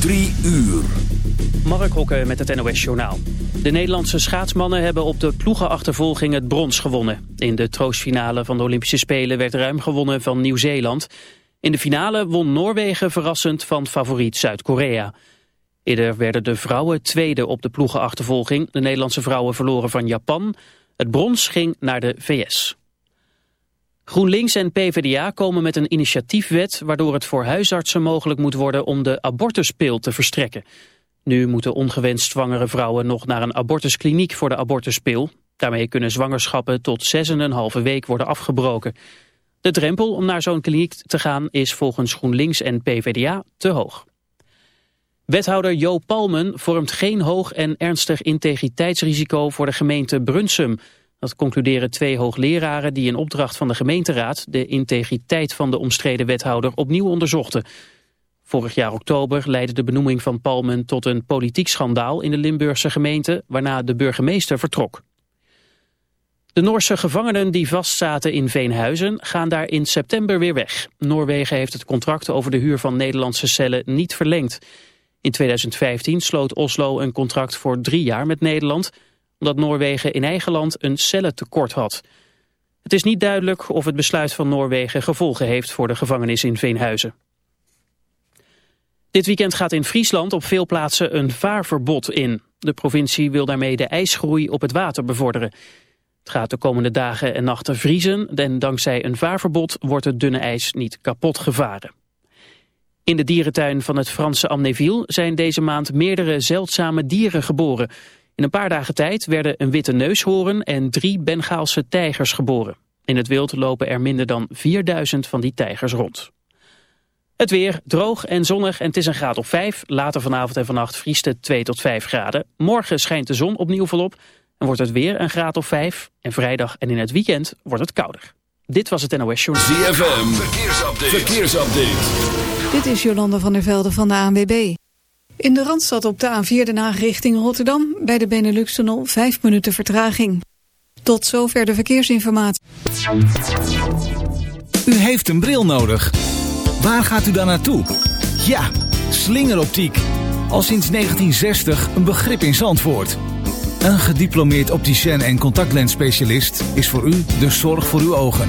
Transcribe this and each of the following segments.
Drie uur. Mark Hokke met het NOS Journaal. De Nederlandse schaatsmannen hebben op de ploegenachtervolging het brons gewonnen. In de troostfinale van de Olympische Spelen werd ruim gewonnen van Nieuw-Zeeland. In de finale won Noorwegen verrassend van favoriet Zuid-Korea. Eerder werden de vrouwen tweede op de ploegenachtervolging. De Nederlandse vrouwen verloren van Japan. Het brons ging naar de VS. GroenLinks en PvdA komen met een initiatiefwet... waardoor het voor huisartsen mogelijk moet worden om de abortuspil te verstrekken. Nu moeten ongewenst zwangere vrouwen nog naar een abortuskliniek voor de abortuspil. Daarmee kunnen zwangerschappen tot 6,5 week worden afgebroken. De drempel om naar zo'n kliniek te gaan is volgens GroenLinks en PvdA te hoog. Wethouder Jo Palmen vormt geen hoog en ernstig integriteitsrisico voor de gemeente Brunsum... Dat concluderen twee hoogleraren die in opdracht van de gemeenteraad de integriteit van de omstreden wethouder opnieuw onderzochten. Vorig jaar oktober leidde de benoeming van Palmen tot een politiek schandaal in de Limburgse gemeente, waarna de burgemeester vertrok. De Noorse gevangenen die vastzaten in Veenhuizen gaan daar in september weer weg. Noorwegen heeft het contract over de huur van Nederlandse cellen niet verlengd. In 2015 sloot Oslo een contract voor drie jaar met Nederland omdat Noorwegen in eigen land een cellentekort had. Het is niet duidelijk of het besluit van Noorwegen gevolgen heeft voor de gevangenis in Veenhuizen. Dit weekend gaat in Friesland op veel plaatsen een vaarverbod in. De provincie wil daarmee de ijsgroei op het water bevorderen. Het gaat de komende dagen en nachten vriezen en dankzij een vaarverbod wordt het dunne ijs niet kapot gevaren. In de dierentuin van het Franse Amnéville zijn deze maand meerdere zeldzame dieren geboren. In een paar dagen tijd werden een witte neushoorn en drie Bengaalse tijgers geboren. In het wild lopen er minder dan 4000 van die tijgers rond. Het weer droog en zonnig en het is een graad of 5. Later vanavond en vannacht vriest het 2 tot 5 graden. Morgen schijnt de zon opnieuw volop en wordt het weer een graad of 5. En vrijdag en in het weekend wordt het kouder. Dit was het NOS Show. ZFM, verkeersupdate. verkeersupdate. Dit is Jolanda van der Velde van de ANWB. In de Randstad op de A4 Den richting Rotterdam... bij de Benelux-tunnel 5 minuten vertraging. Tot zover de verkeersinformatie. U heeft een bril nodig. Waar gaat u dan naartoe? Ja, slingeroptiek. Al sinds 1960 een begrip in Zandvoort. Een gediplomeerd opticien en contactlensspecialist... is voor u de zorg voor uw ogen.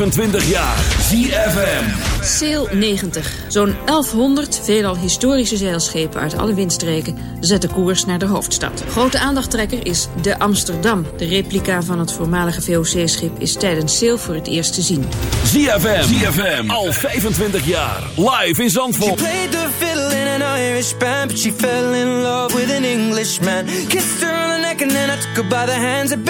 25 jaar ZFM. Sail 90. Zo'n 1100 veelal historische zeilschepen uit alle windstreken zetten koers naar de hoofdstad. Grote aandachttrekker is de Amsterdam. De replica van het voormalige VOC-schip is tijdens Sail voor het eerst te zien. ZFM. ZFM. Al 25 jaar. Live in She Zandvoort. played the fiddle in an Irish band, but she fell in love with an Englishman. Kissed her on the neck and then I took her by the hands.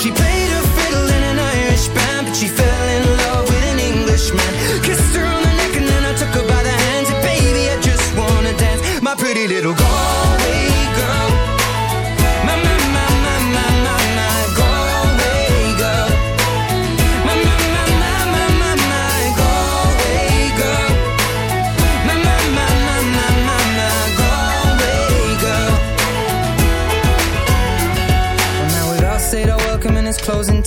She played a fiddle in an Irish band, but she fell in love with an Englishman.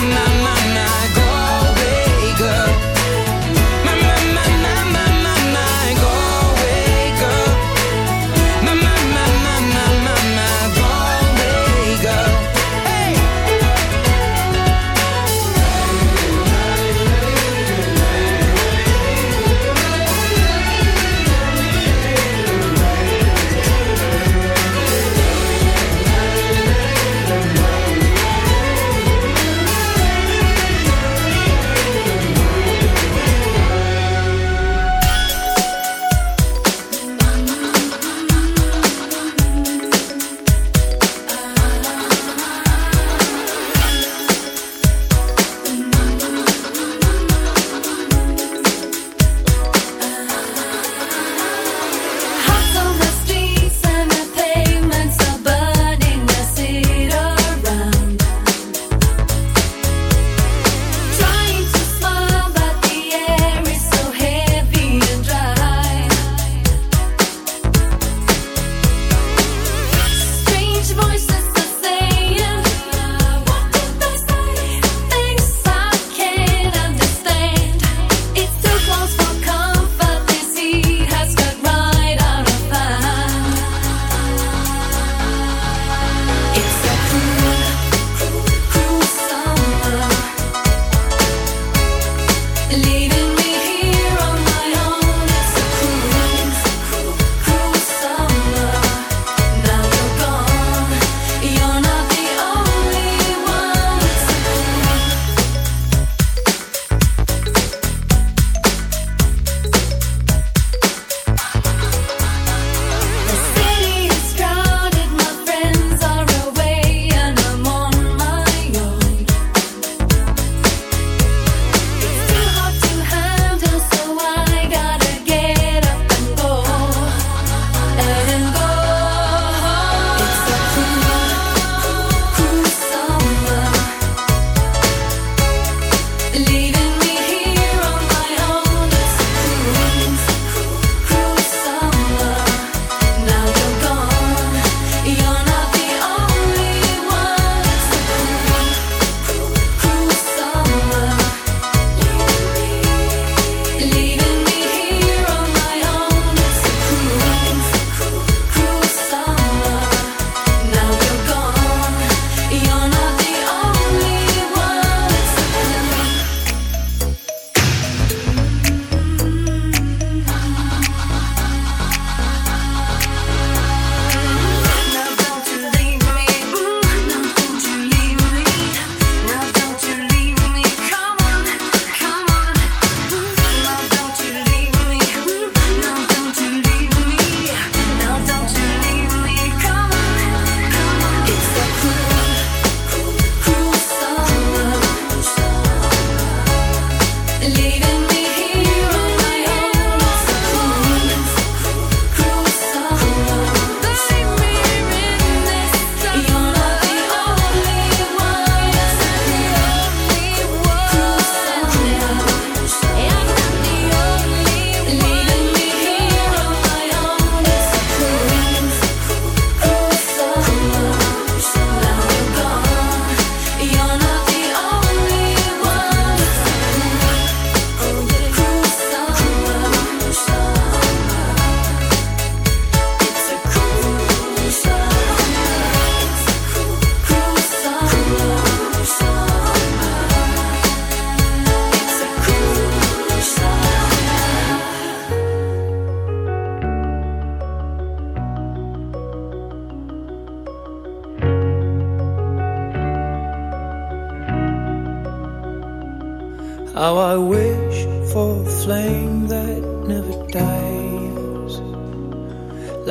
na na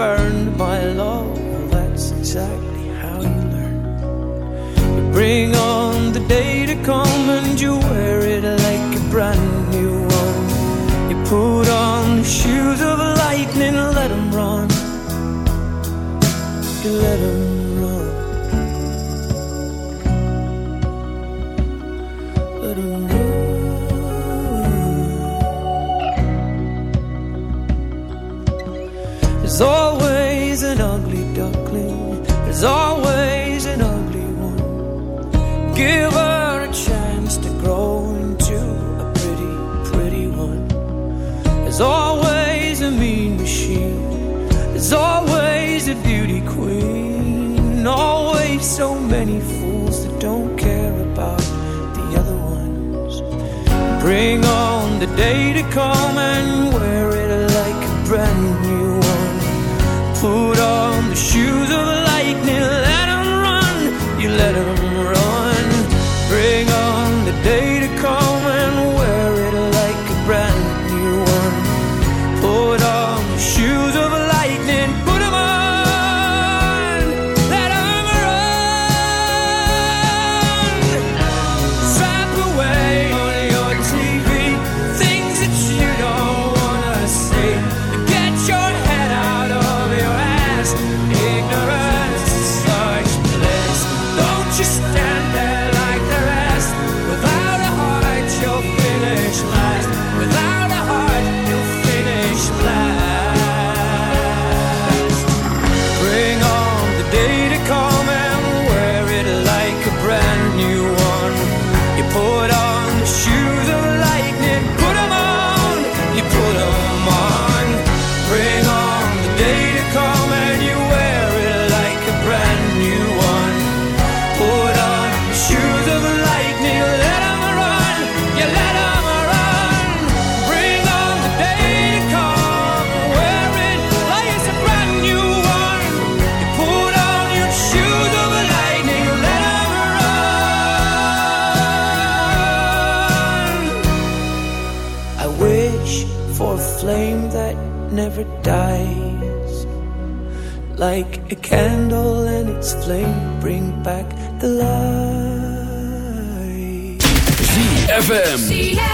burn. the day to come and wear it like a brand new one. Put on the shoes. A candle and its flame bring back the light. ZFM. ZFM.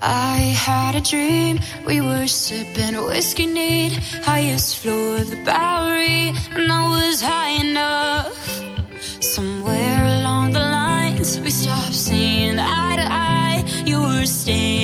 I had a dream we were sipping whiskey neat, highest floor of the Bowery, and I was high enough. Somewhere along the lines, we stopped seeing eye to eye. You were staying.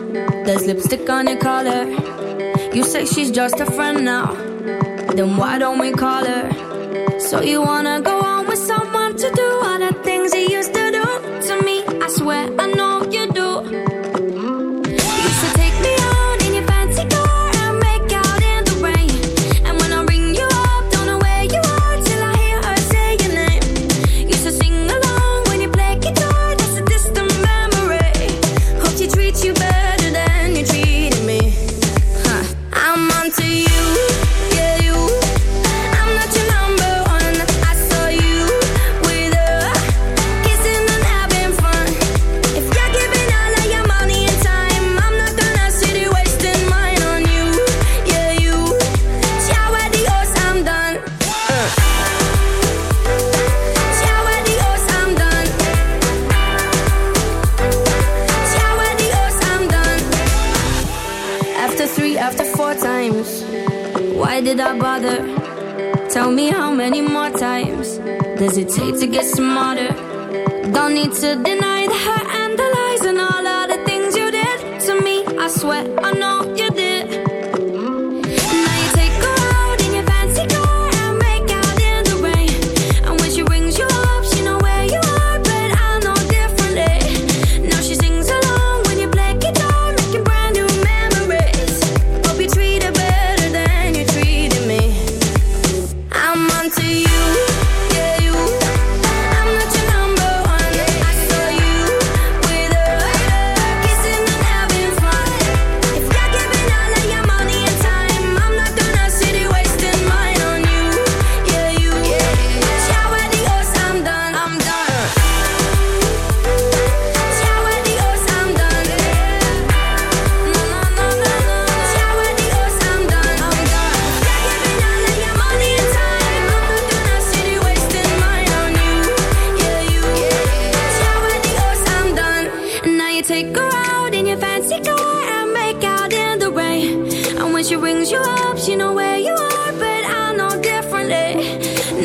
There's lipstick on her collar. You say she's just a friend now. Then why don't we call her? So you wanna go on with someone to do all the things you used to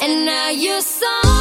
And now you're so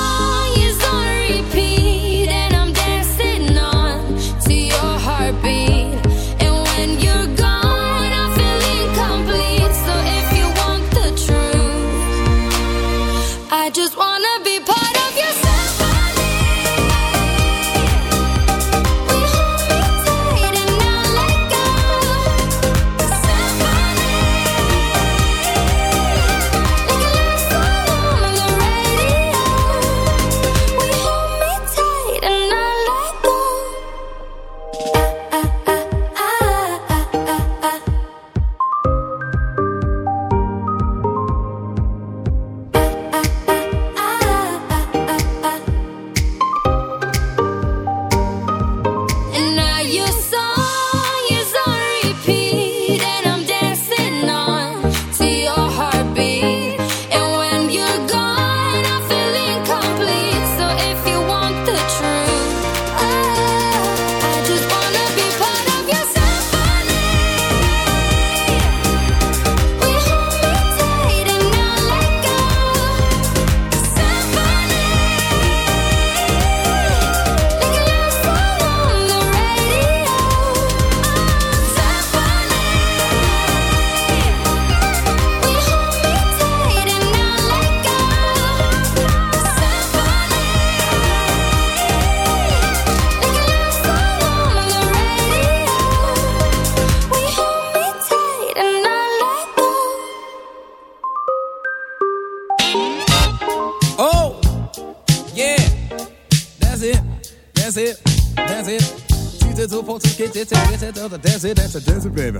to get you, take you to the desert, that's a desert, baby.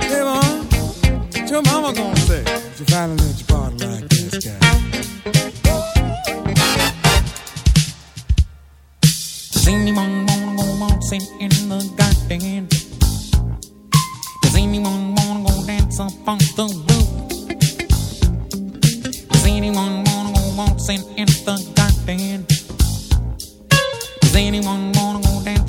Hey, mom, what your mama gonna say? She finally let you party like this guy. Anyone wanna go waltzing in the garden? Does anyone wanna go dance up on the roof? Does anyone wanna go waltzing in the garden? Does anyone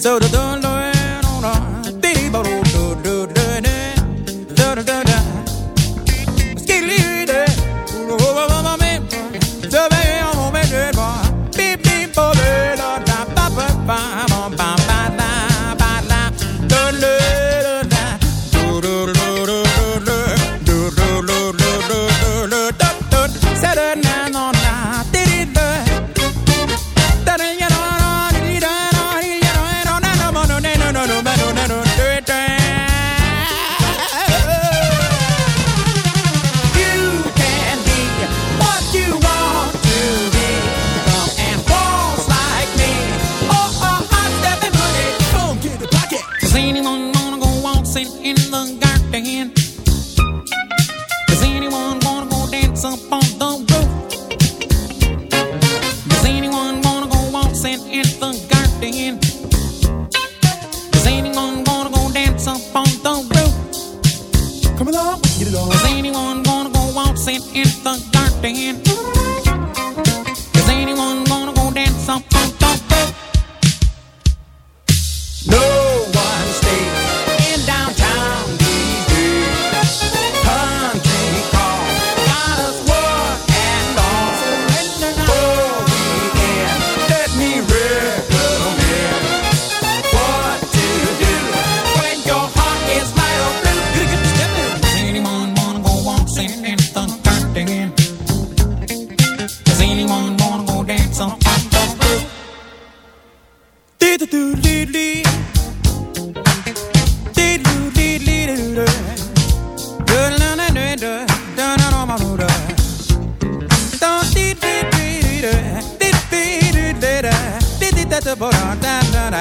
So the don't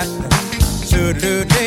Do do do.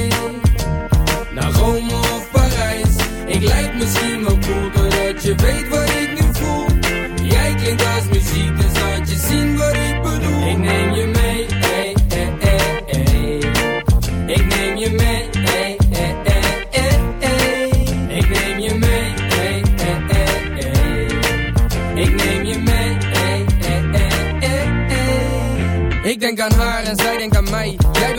Ik lijk misschien wel cool doordat je weet wat ik nu voel. Jij klinkt als muziek, dus laat je zien wat ik bedoel. Ik neem je mee, ey, ey, ey, ey. Ik neem je mee, ey, ey, ey, ey, ey. Ik neem je mee, ey, ey, ey, ey. Ik neem je mee, ey, ey, ey, ey, ey. Ik denk aan haar en zij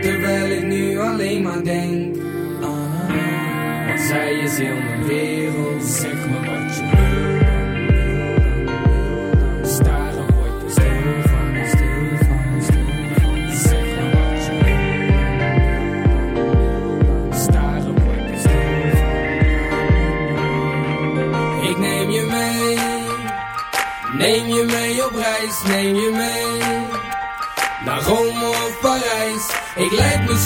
Terwijl ik nu alleen maar denk aan haar. Want zij is heel mijn wereld. Zeg me wat je wil dan, wil dan. Staren word je stil van, stil van, stil van. Zeg me wat je wil dan. Staren word je stil van. Ik neem je mee. Neem je mee op reis, neem je mee